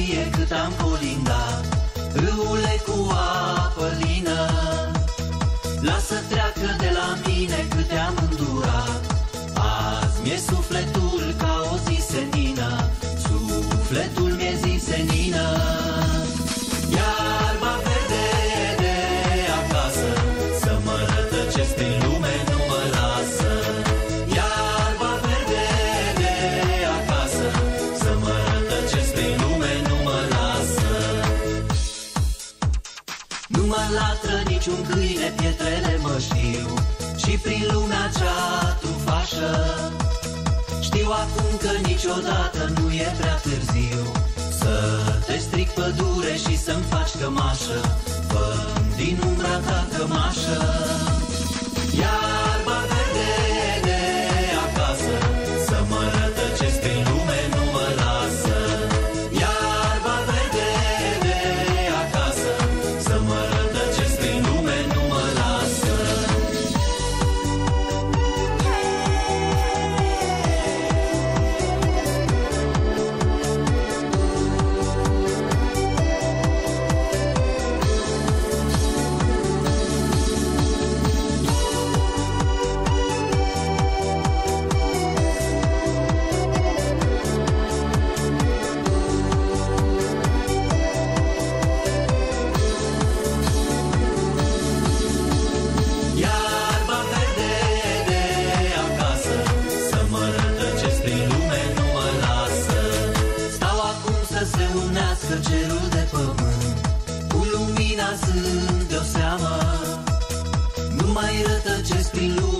mă știe cât am colindat Râule cu apă lină. Lasă treacă de la mine câte am îndurat. Azi mi-e sufletul ca o zi senină Sufletul Nu mă latră niciun câine, pietrele mă știu. Și prin lumea cea trufașă Știu acum că niciodată nu e prea târziu. Să te stric pădure și să-mi faci cămașă fă din umbra ta cămașă. Iarba unească cerul de pământ Cu lumina zând de-o seamă. Nu mai rătăcesc prin lume ca